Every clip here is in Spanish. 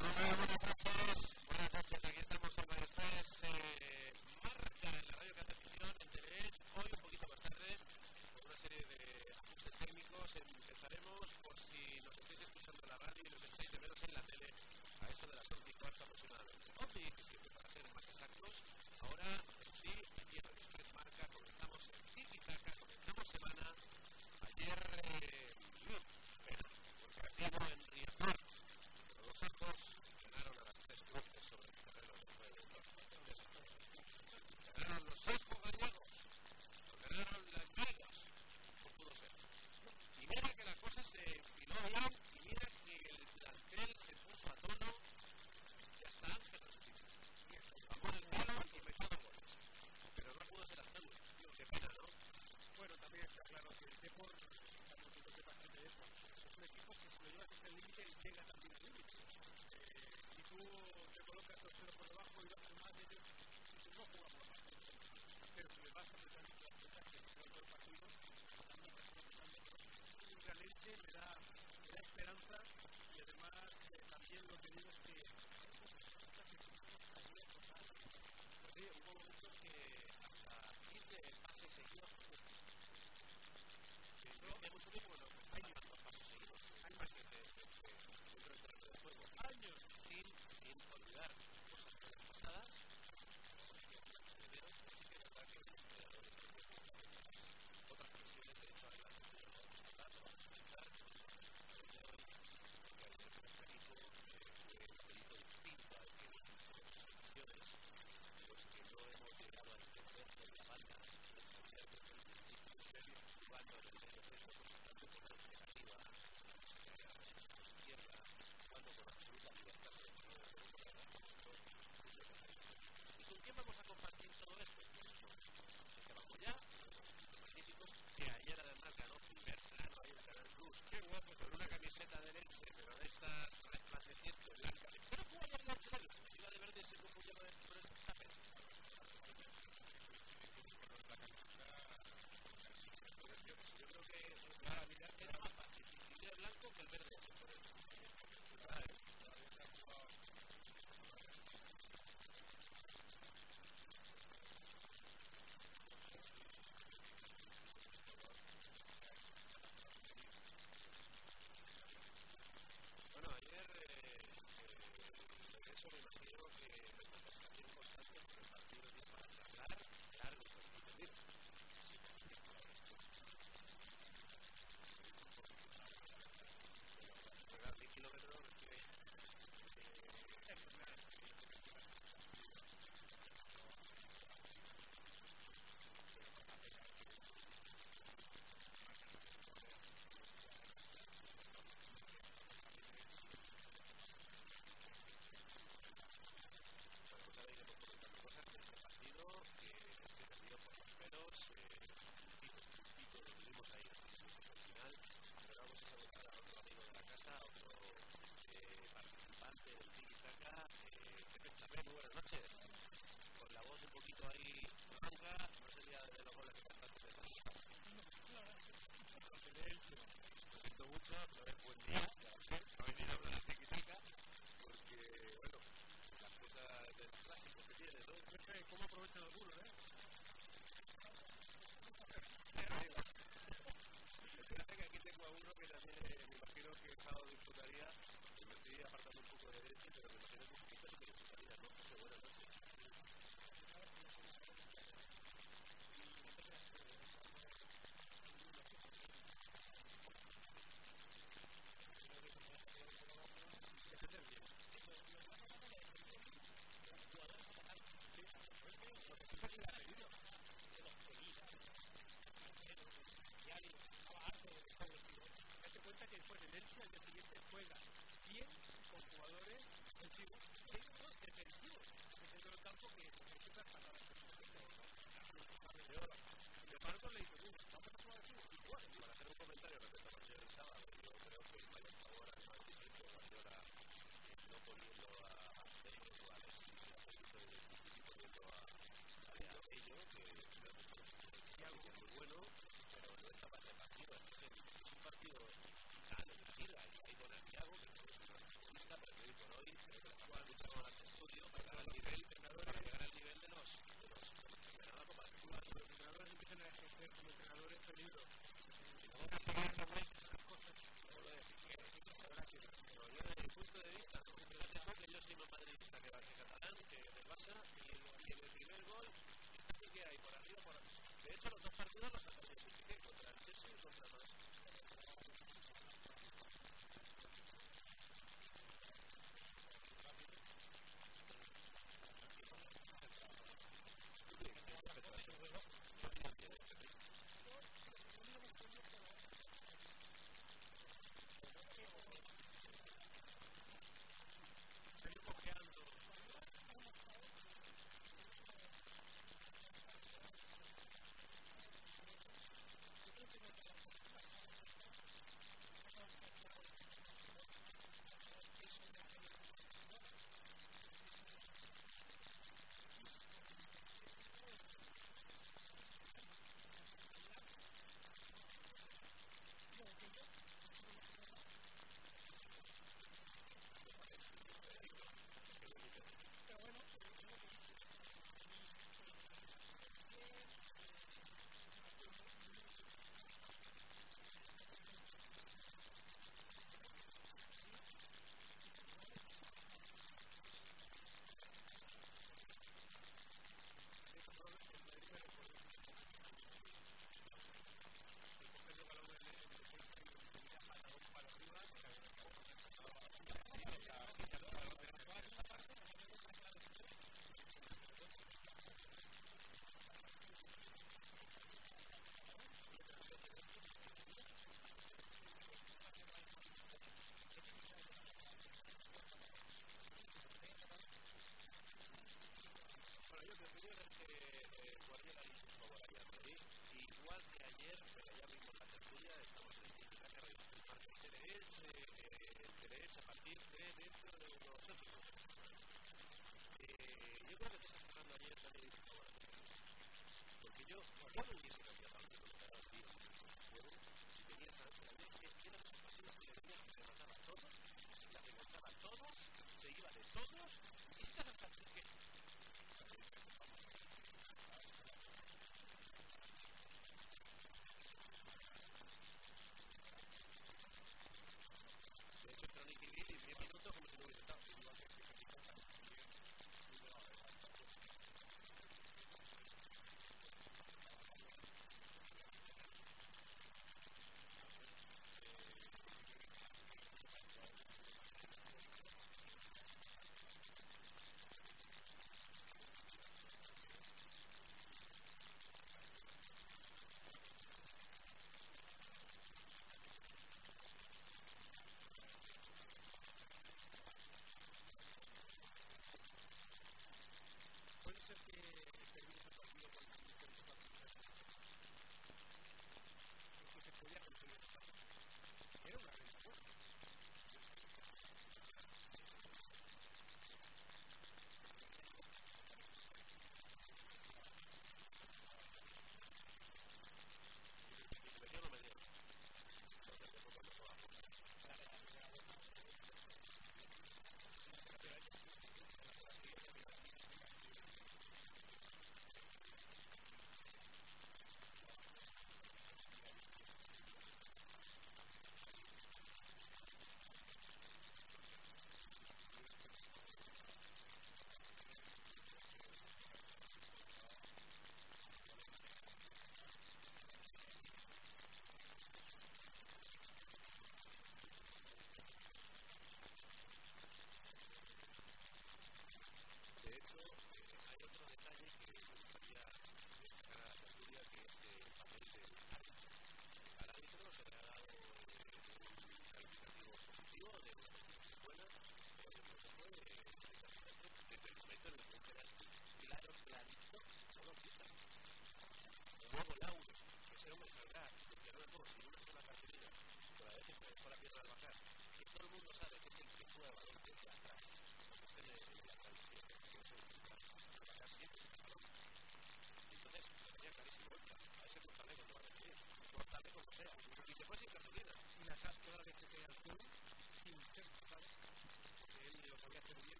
Buenas noches. Aquí estamos marca en la Radio en hoy un poquito más tarde, con una serie de ajustes técnicos. Empezaremos por si nos estáis escuchando en la radio y nos echáis de menos en la tele, a eso de las 11 y cuarto aproximadamente. y para ser más exactos. Ahora años sin, sin olvidar cosas pasadas sort of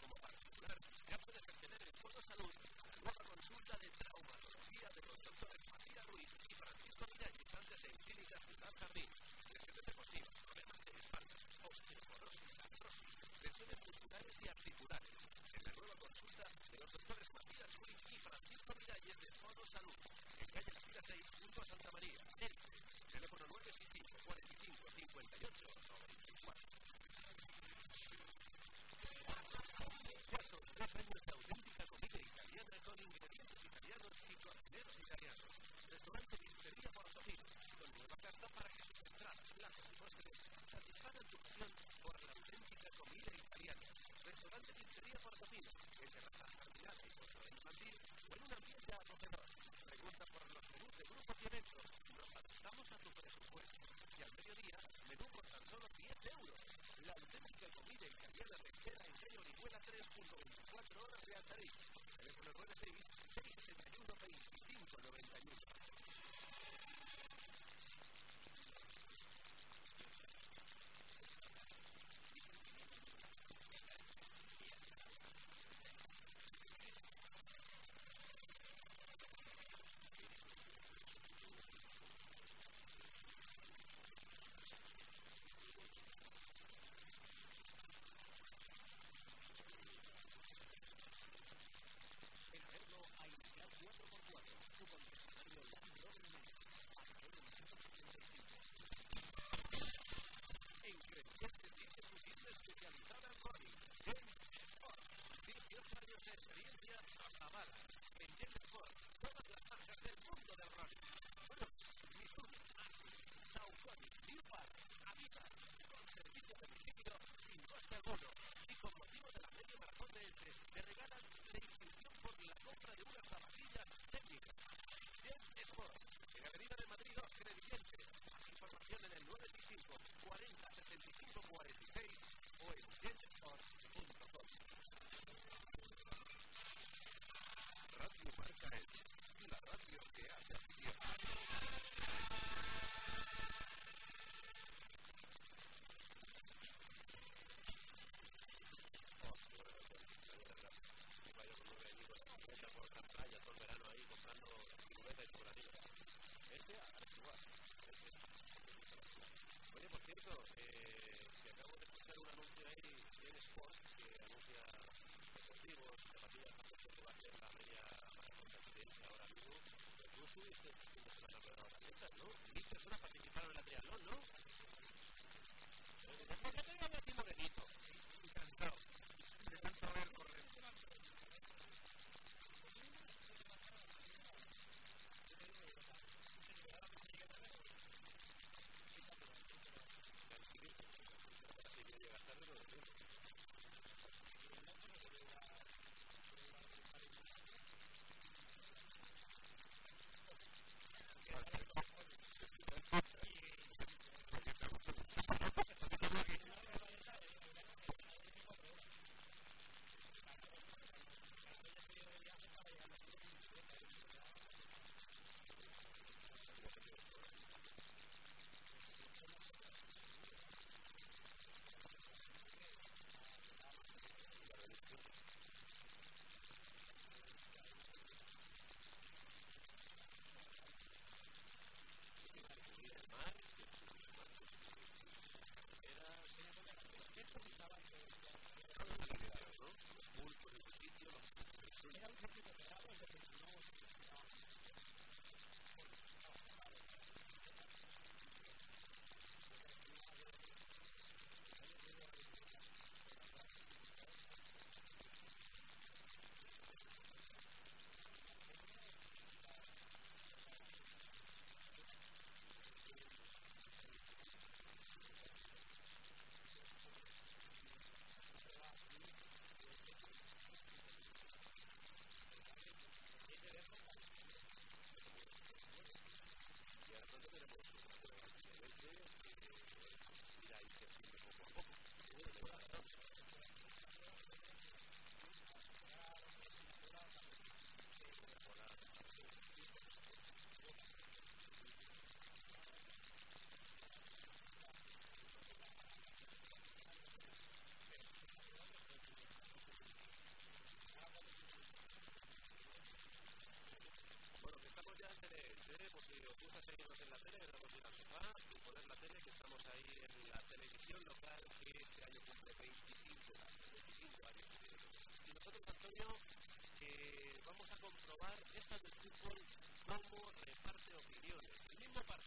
como particular, ya puedes acceder en Fondo Salud a la nueva consulta de traumatología de los doctores Matías Ruiz y Francisco Miralles, antes en Clínica Ciudad Jardín. Lesiones deportivas, problemas de espalda, osteoporosis, artrosis, lesiones musculares y articulares. En la nueva consulta de los doctores Matías Ruiz y Francisco Miralles de Fondo Salud. En calle La Fila 6, punto Santa María, Elche. Teléfono 965 45 58 94. Ya son tres años de auténtica comida italiana con ingredientes italianos y cocineros italianos. Restaurante Pizzería Portofino, con nueva carta para que sus entradas, platos y postres satisfagan tu pasión por la auténtica comida italiana. Restaurante Pizzería Portofino, en terraza jardinada y control infantil en un ambiente acogedor. Pregunta por los menús de grupos y eventos. Nos adaptamos a tu presupuesto. Y al mediodía, menú por tan solo 10 euros. La auténtica comida italiana te espera en calle Orihuela 3.24 horas de Altariz. Teléfono 96 661 25 91. En Averno hay ya 4x4, tu concesionario Land Rover México. Averno 875. En Creciente tiene su tienda especializada en running. Game Sport. 18 años de experiencia nos avala. En Game Sport, todas las marcas del mundo del running. Brooks, Mizuno, Asi, Saucony, New Balance, Adidas. Con servicio de domicilio sin coste alguno. Y con motivo de la media maratón de Elche, te regalan la inscripción por la compra de unas zapatillas técnicas. Game Sport.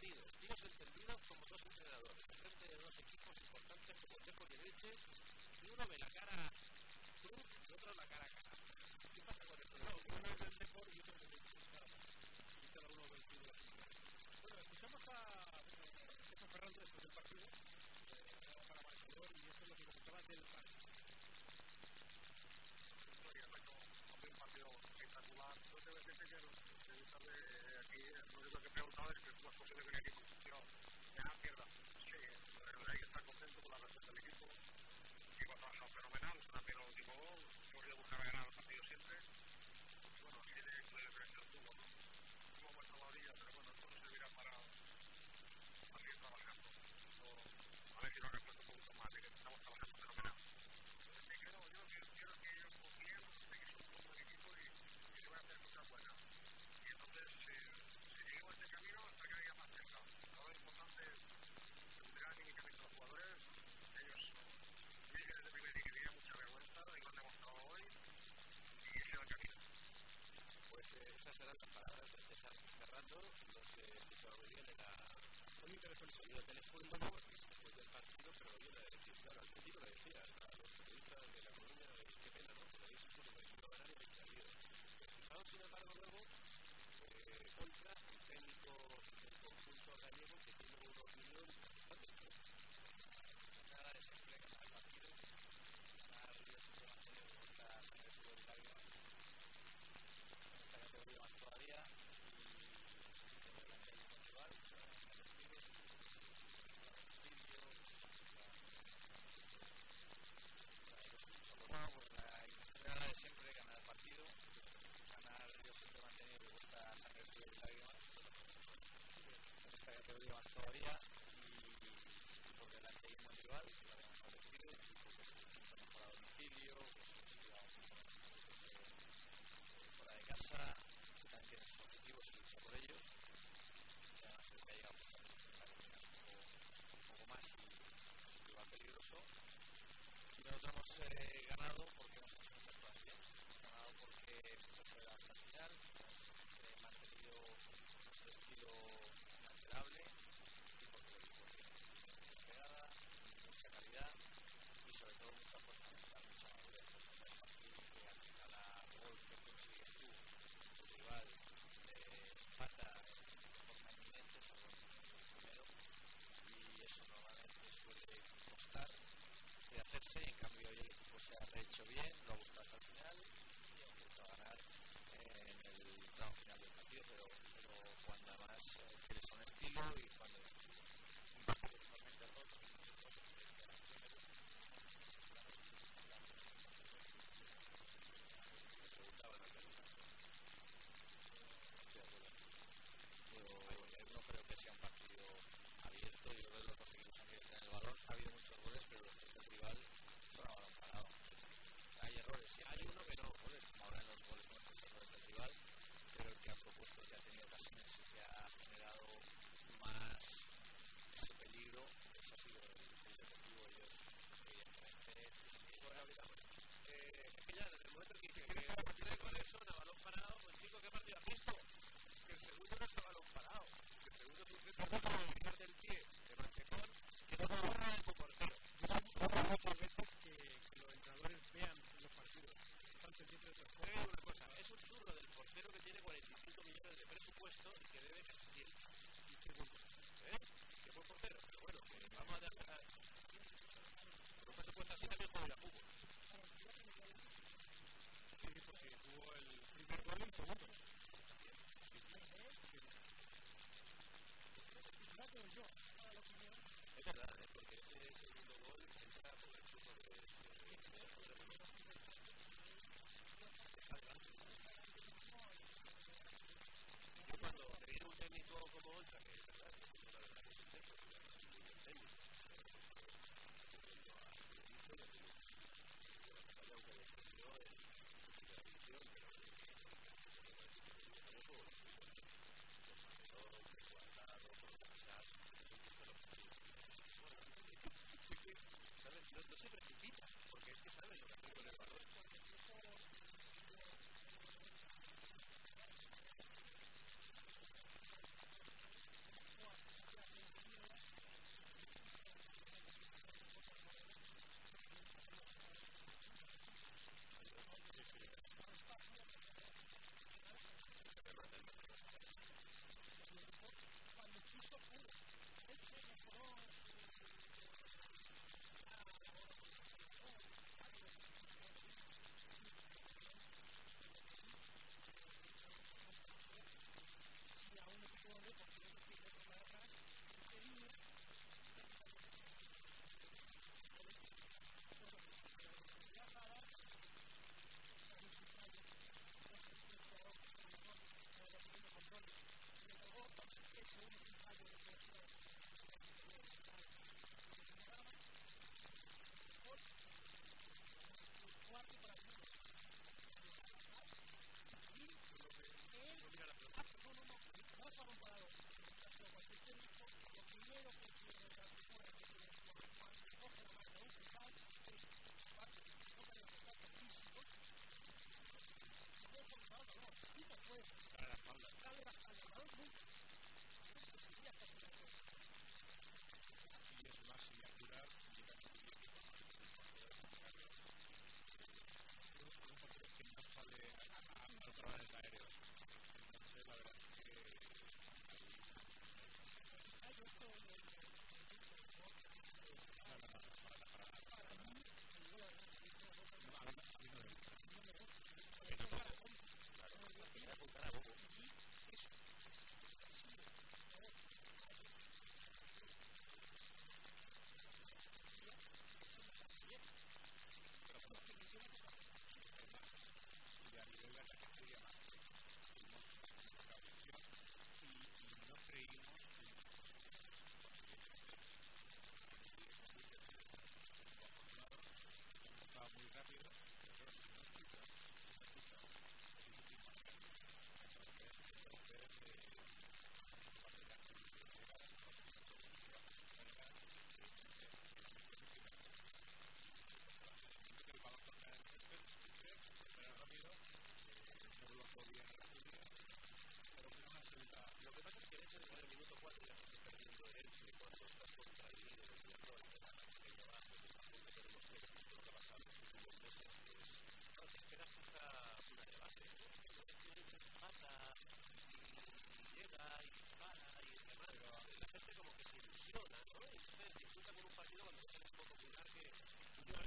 Partido, tíos entendidos como dos entrenadores, frente de dos equipos importantes como Depor y el Elche, y uno ve la cara cruz y otro la cara cara. ¿Qué pasa con esto? No, uno es del Depor y a domicilio, que se consigue a eh, fuera de casa, que también tiene sus objetivos y lucha por ellos. Y además creo que ha llegado la comunidad un poco, un más y un rival peligroso. Y nosotros hemos eh, ganado porque hemos hecho muchas cosas bien. Hemos ganado porque hemos llegado hasta el final, hemos eh, mantenido nuestro estilo inalterable y porque el equipo tiene mucha pegada, mucha calidad y sobre todo mucha fuerza mental, mucha madurez. No es fácil que al final a gol que consigues tú, tu rival, eh, empata de forma inminente, salvo el primero, y eso normalmente suele de hacerse, en cambio hoy el equipo se ha hecho bien, lo ha buscado hasta el final y ha a ganar eh, en el tramo final del partido, pero, pero cuando además eh, a un estilo y cuando un partido totalmente roto, no creo que sea un partido abierto. Yo creo que los dos equipos han querido tener el balón. Ha habido muchos goles, pero los tres del rival son a balón parado. Hay errores, sí, hay uno que no goles, como ahora en los goles nuestros errores del rival, pero el que ha propuesto que ha tenido ocasiones y que ha generado más ese peligro, ese ha sido el, el deportivo. Ellos, evidentemente, es que ya desde el momento en que dice que partir de goles son a balón parado, pues chico, ¿qué partido has visto? Que el segundo no es a balón parado, que el segundo es un centro del pie de Mantecón, que es un de portero. Nos ha gustado muchas veces que, que los entrenadores vean los partidos, están pendientes de los Te digo una cosa, es un churro del portero que tiene 45 millones de presupuesto y que debe casi 100. y qué bueno. Qué buen portero, pero bueno, que vamos a dejar. Con un presupuesto así también juega fútbol. Sí, porque tuvo el primer gol y el segundo. Es verdad, ¿eh? Ese segundo gol entra por el churro de. Yo cuando viene un técnico como Oltra, que no, se precipita, porque es que sabe lo que tiene el valor.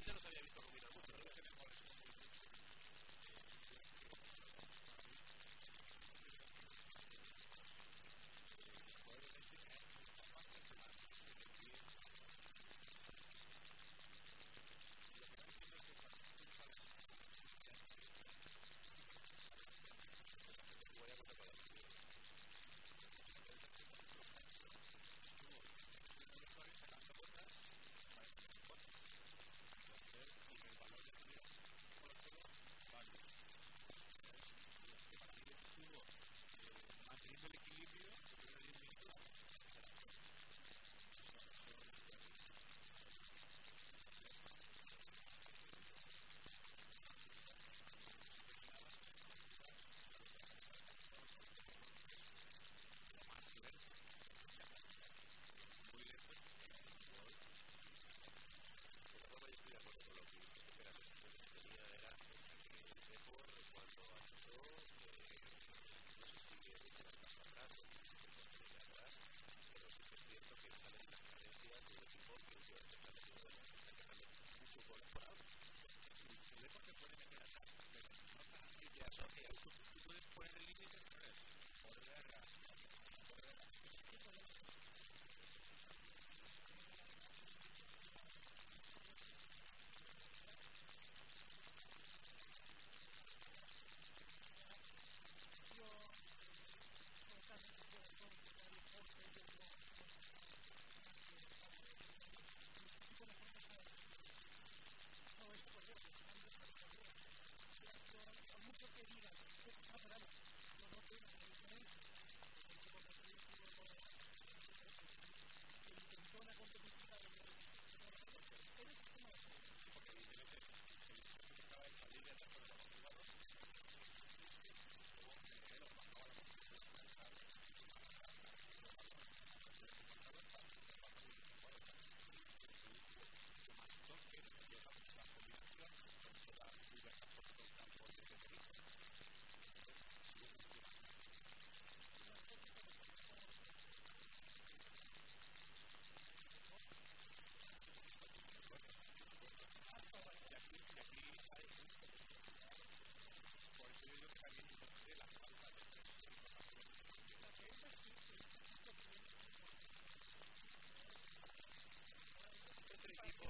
yo los había visto rubí.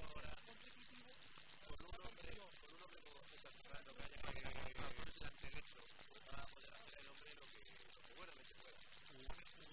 ahora por por un hombre que haya para poder hacer el hombre lo que pueda.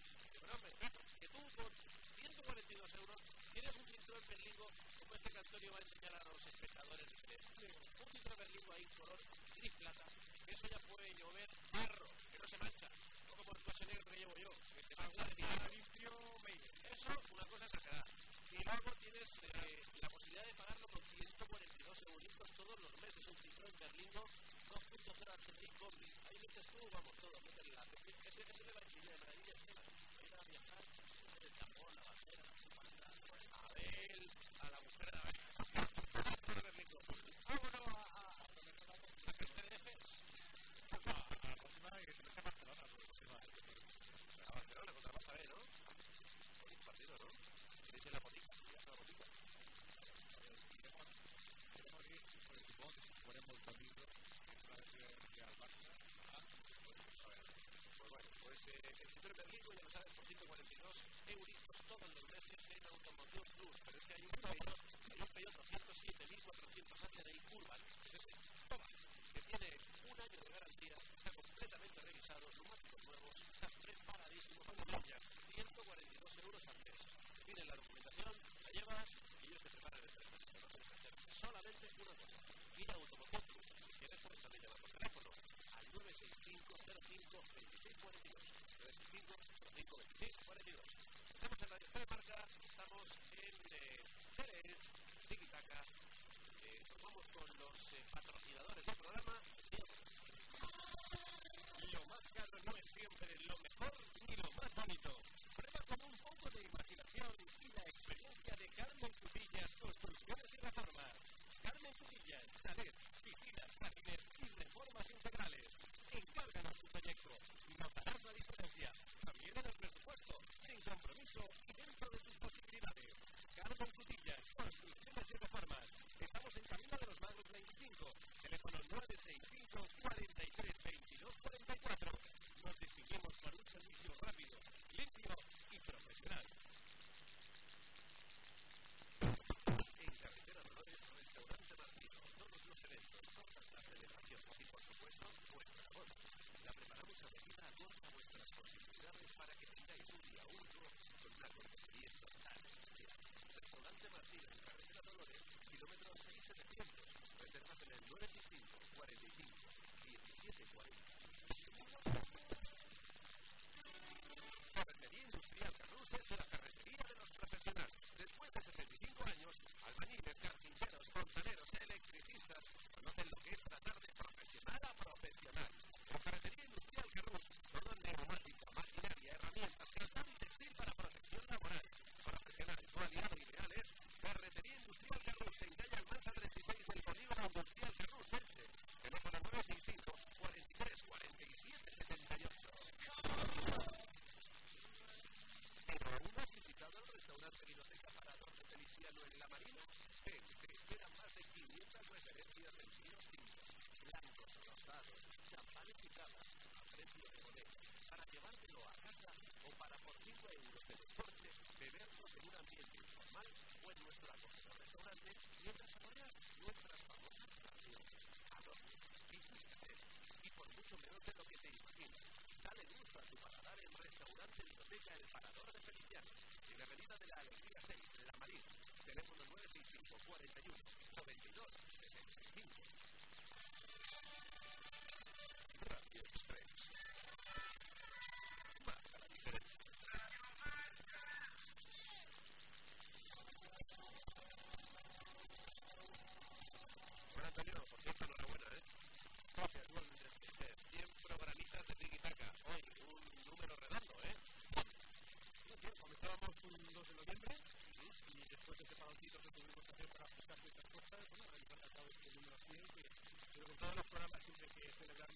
enseñar a los espectadores un filtro berlingo ahí color gris plata, que eso ya puede llover barro, que no se mancha, no como el coche negro que llevo yo, que te mancha de limpio Eso, una cosa exagerada. Y luego tienes eh, la posibilidad de pagarlo con 142 euros todos los meses, un Citroën Berlingo 2.0 HDI Combi. Ahí metes tú, vamos, todo, metes la... Ese, ese de la de maravilla es que va a viajar, el tambor, la bandera, la a ver, a la mujer de la pues eh, el Super Berlingo ya lo sabes por 142 euritos todos los meses en Automoción Plus, pero es que hay un Peugeot 207 el H del Urban, que es este, toma, que tiene un año de garantía, está completamente revisado, neumáticos nuevos, está preparadísimo para Colombia, 142 euros al mes. Piden la documentación, la llevas y ellos te preparan el presupuesto. Solamente una cosa, ir a Automotor, si quieres, pues también 965 05 2642. 965 05 2642. Estamos en Radio de Marca, estamos en eh, Teleelch, Tiki Taka. Eh, con los eh, patrocinadores del programa. Lo más caro no es siempre lo mejor ni lo más bonito. Prueba con un poco de imaginación y la experiencia de Carmen Cutillas Construcciones y Reformas. Carmen Cutillas, chalets, piscinas, jardines y reformas integrales. Encárganos tu proyecto. Notarás la diferencia. También en el presupuesto, sin compromiso y dentro de tus posibilidades. Carmen Cutillas, Construcciones y Reformas. Estamos en Camino de los Magos 25. Teléfono 965 43 22 Restaurante Martino en Carretera Dolores, kilómetro 6700. Reservas en el 965 45 1740. Ferretería Industrial Carrus es la ferretería de los profesionales. Después de 65 años, albañiles, carpinteros, fontaneros, electricistas conocen lo que es tratar de profesional a profesional. En Ferretería Industrial Carrus, todo neumática, maquinaria, herramientas, calzado y textil para protección laboral. Profesionales, no aliado ideales. Ferretería Industrial Carrus en calle Almansa 36 del Polígono Industrial Carrus, Elche. Teléfono 965 43 47 78. ¿Pero aún has visitado el restaurante Vinoteca Parador Feliciano en La Marina? Te esperan más de 500 referencias en vinos tintos, blancos, rosados, champanes y cavas a precio de bodega, para llevártelo a casa o para por 5 euros de descorche bebernos en un ambiente informal o en nuestro acogedor restaurante mientras saboreas nuestras famosas canciones, adornos, pizzas caseras y por mucho menos de lo que te imaginas. Dale gusto a tu paladar en Restaurante Biblioteca El Parador de Feliciano, en la Avenida de la Alegría 6, La Marina. Teléfono 965 41 92 65. Radio Express. Marca la diferencia. Bueno, Antonio, por cierto, enhorabuena, ¿eh? Gracias, igualmente. 100 programitas de Tiki-Taka. Hoy, un número redondo, ¿eh? Bien, comenzábamos un 2 de noviembre y de ese que que hacer para ajustar cosas, bueno, este número 100 que, pero con todos los programas siempre que estamos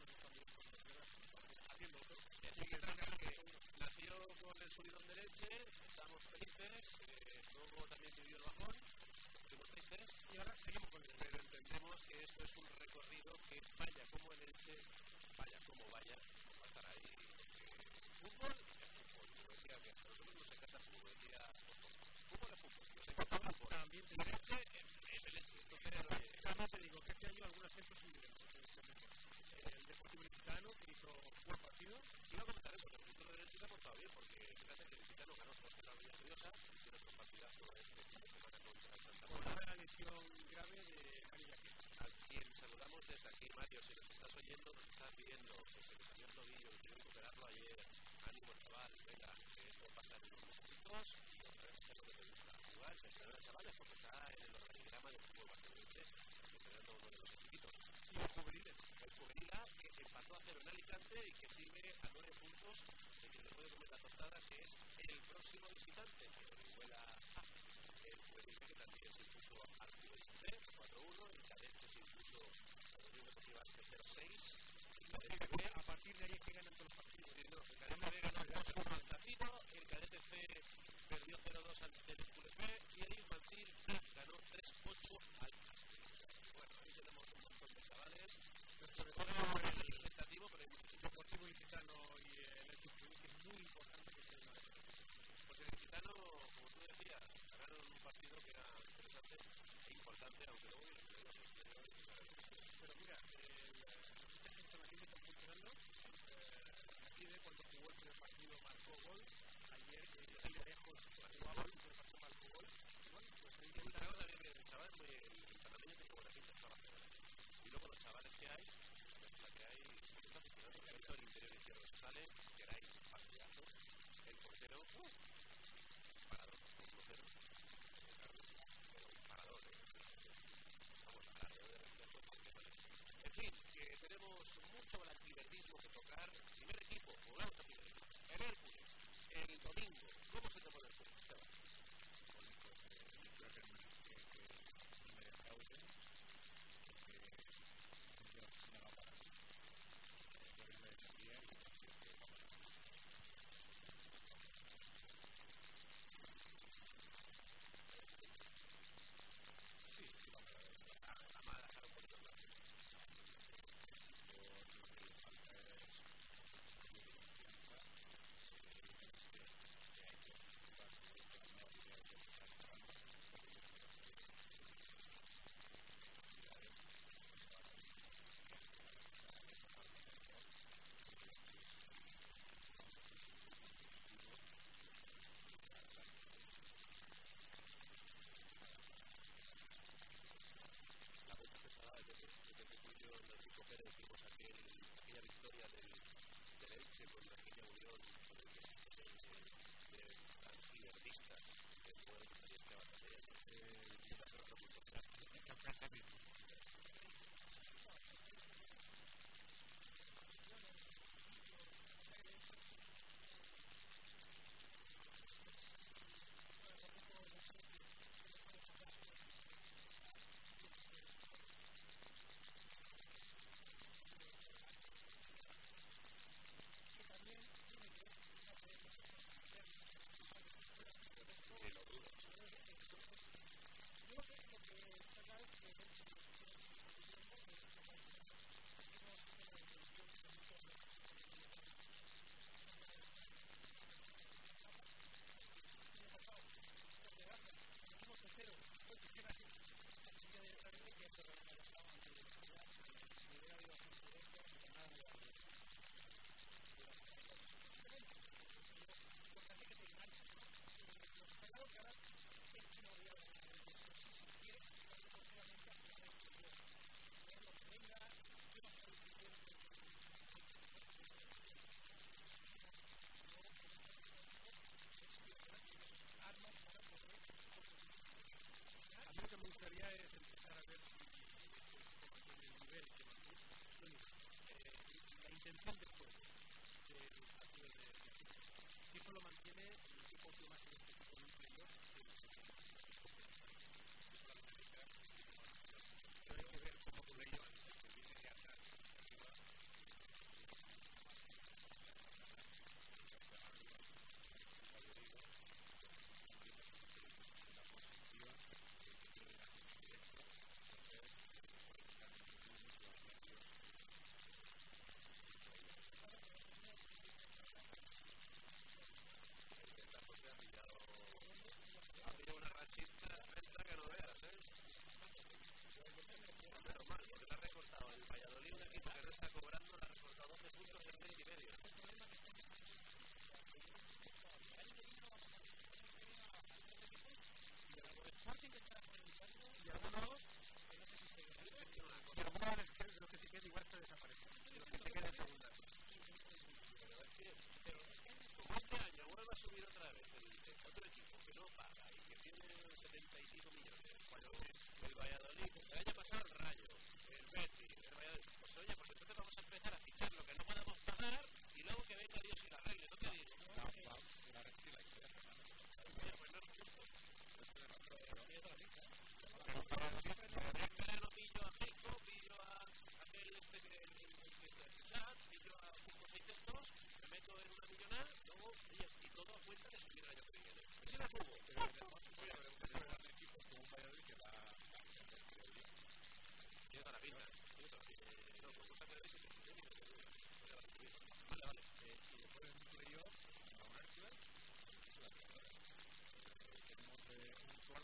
haciendo otro. Tiki-Taka que nació con el subidón de leche, estamos felices, eh, luego también vivió el bajón, estuvimos tristes, Y ahora seguimos con el entendemos que esto es un recorrido que vaya como el Elche, vaya como vaya, va a estar ahí. Porque fútbol nosotros nos encanta el fútbol es fútbol, nos encanta el fútbol. También el Elche es el Elche, entonces te digo que este año algún ascenso sí. El Deportivo Licitano, que hizo buen partido, iba comentar eso, el futuro del Elche se ha portado bien, porque fíjate que el Licitano ganó contra la Villa Furiosa, y tiene partidazo este fin de semana contra el Santa con una lesión grave de María a quien saludamos desde aquí, Mario, si nos estás oyendo, nos estás viendo, que se le salió el tobillo y recuperarlo ayer. Ánimo, chaval, venga, que esto pasa en unos minutitos y otra vez lo que te jugar, que entrenar chavales, porque está en el organigrama del fútbol barcelonense, entrenando uno de los equipitos. Y el juvenil, el juvenil A, que empató a cero en Alicante y que sirve a nueve puntos de que le puede comer la tostada, que es el próximo visitante, que Orihuela A el juvenil que también se impuso juvenil B 4-1, el cadete se impuso a Deportiva Basque 0-6, el cadete B, a partir de ahí es que ganan todos los partidos. el cadete B ganó 2-1 al Tafino, el cadete C perdió 0-2 ante el y el infantil ganó 3-8 al. Bueno, ahí tenemos un montón de chavales, sobre todo el representativo, pero El Deportivo Licitano y el que es muy importante que esté en Pues el Gitano, como tú decías, ganaron un partido que era interesante e importante, aunque luego viene el Cobol, ayer. Bueno, pues hoy día la verdad que el muy tiene para la. Y luego los chavales que hay, el interior izquierdo se sale, que ahí, partidazo, el portero, uh, parado, un portero, pero vamos, de En fin, que tenemos mucho al que tocar, primer equipo, jugamos a primer el Hércules el domingo. ¿Cómo se tomó la pinta. Tiene toda la pinta. No,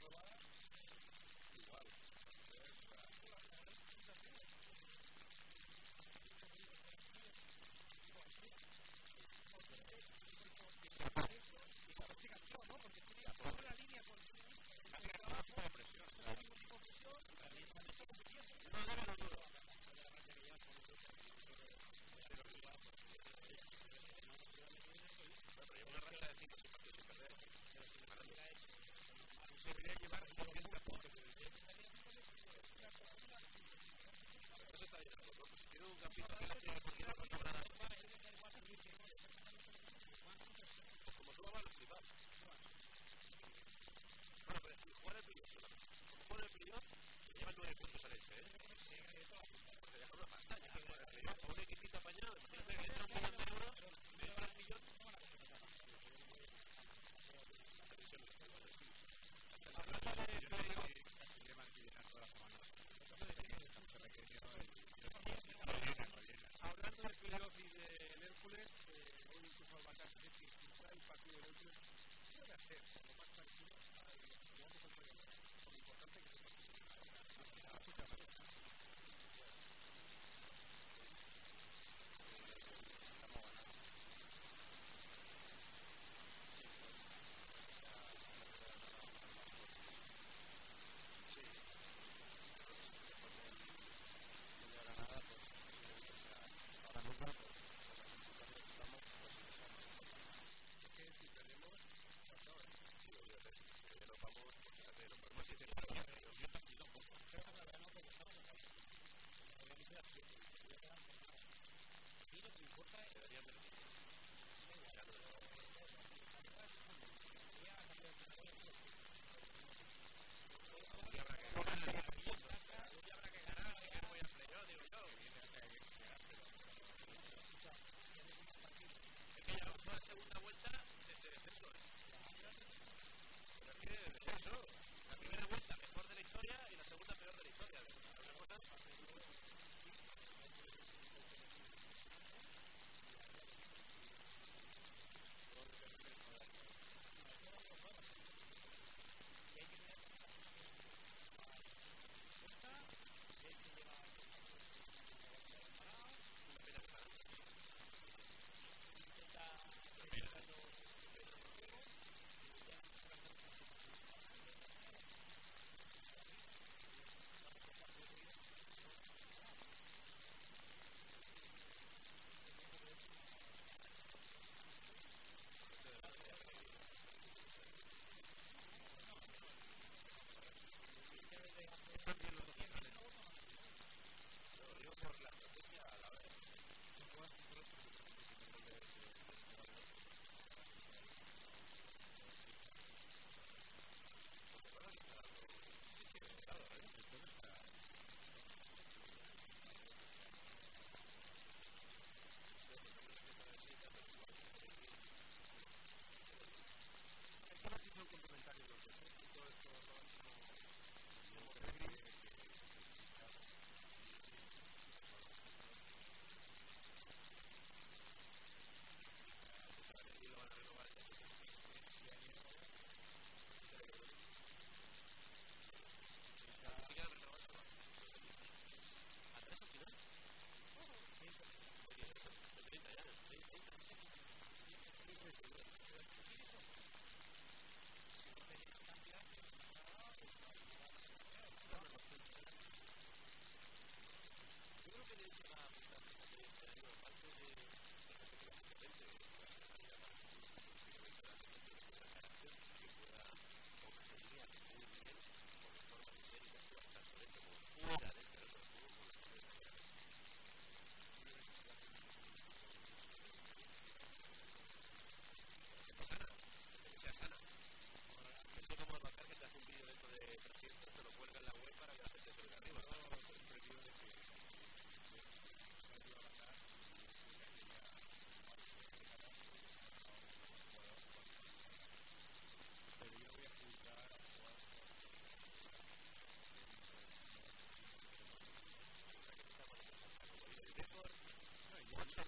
everlasting.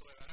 Gracias.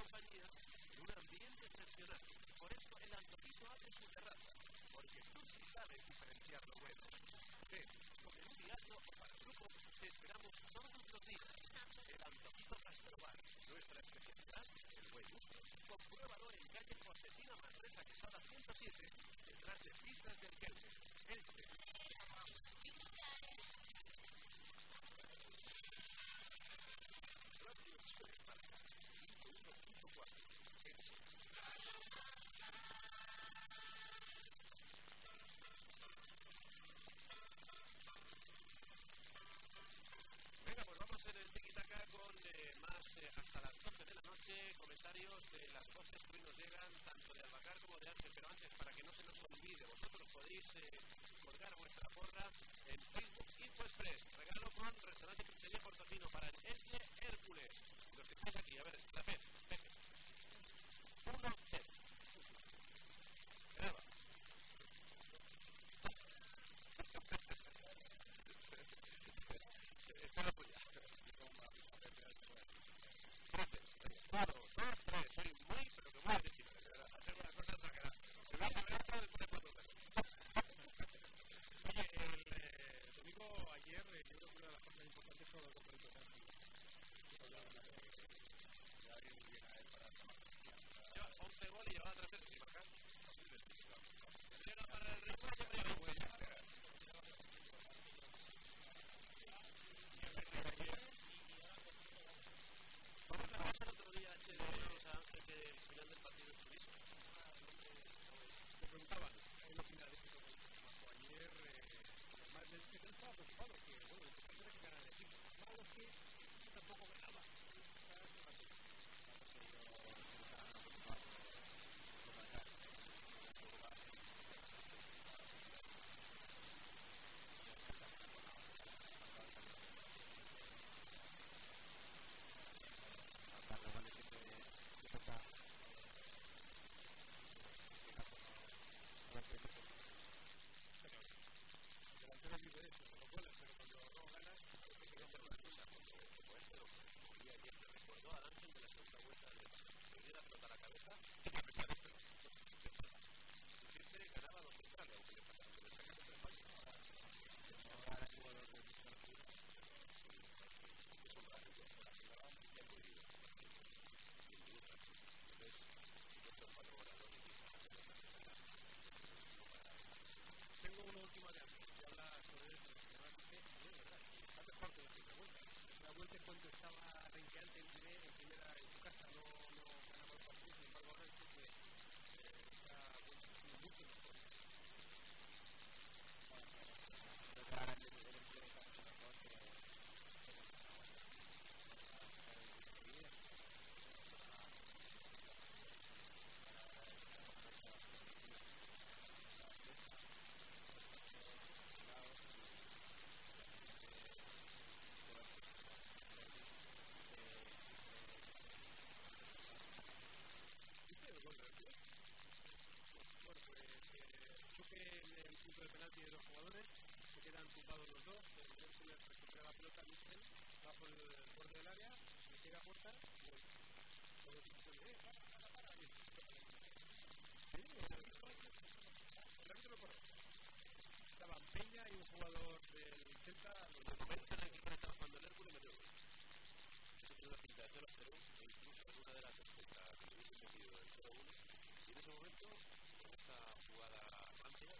compañía en un ambiente excepcional. Por eso el antojito abre su terraza, porque tú sí sabes diferenciar lo bueno. Ven, con el diario o para grupos te esperamos todos los días. El antojito Gastrobar, nuestra especialidad, el buen gusto. Compruébalo en calle Josefina Manresa, que 107, detrás de Pistas del Kelme. Elche. Peña y un jugador del Celta. Normalmente el equipo está jugando el Hércules metió dos. Eso tiene una pinta de 0 0 incluso es una de las respuestas que hubiese metido el 0 1. Y en ese momento, con esta jugada amplia,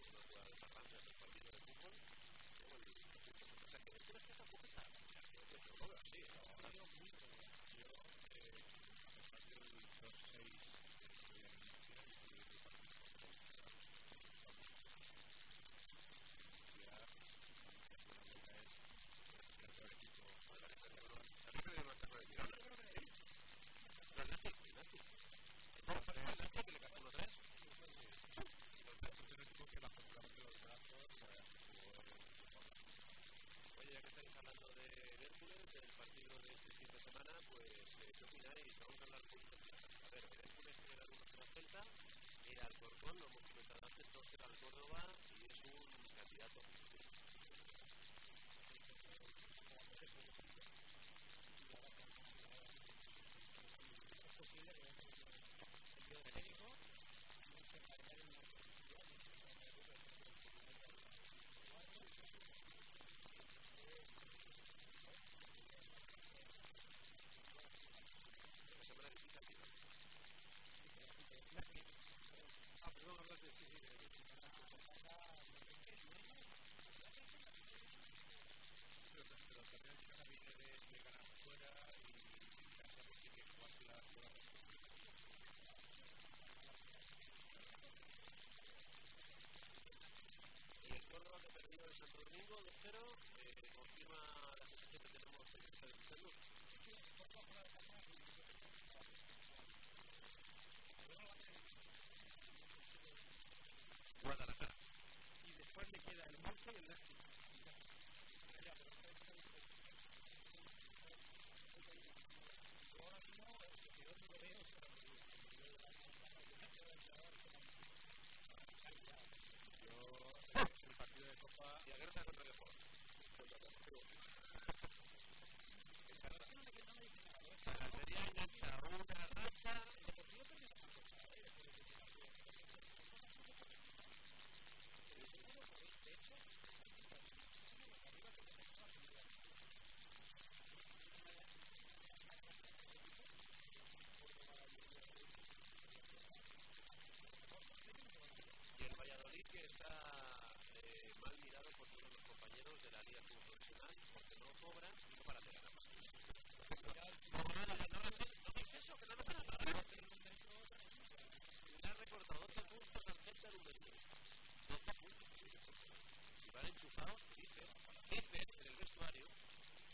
Enchufados, dicen en el vestuario,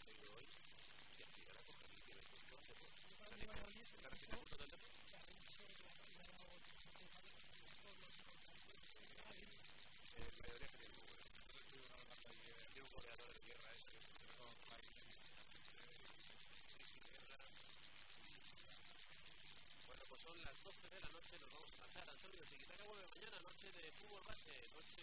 de deporte. ¿Están a 7 puntos del deporte? Me debería que tiene un goleador. Tiene un goleador de guerra ese que funciona con Sí, sí, guerra. Bueno, pues son las 12 de la noche, nos vamos a marchar. Antonio, Tiquitaca vuelve mañana, noche de fútbol base, noche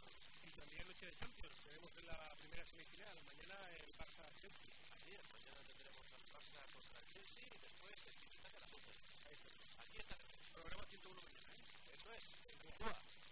¿no? También noche de Champions, tenemos en la primera semifinal, mañana el Barça-Chelsea. Así es, mañana tendremos al Barça contra el Chelsea y después el Tiquitaca a las 11. Aquí está. Programa 101 mañana, ¿eh? Eso es, el Cuba.